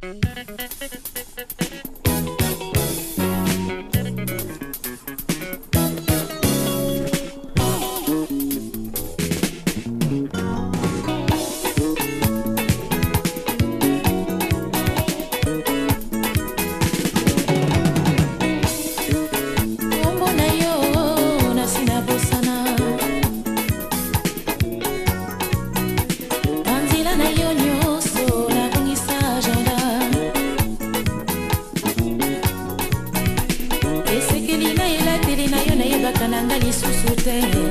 kaka na nga lisusu te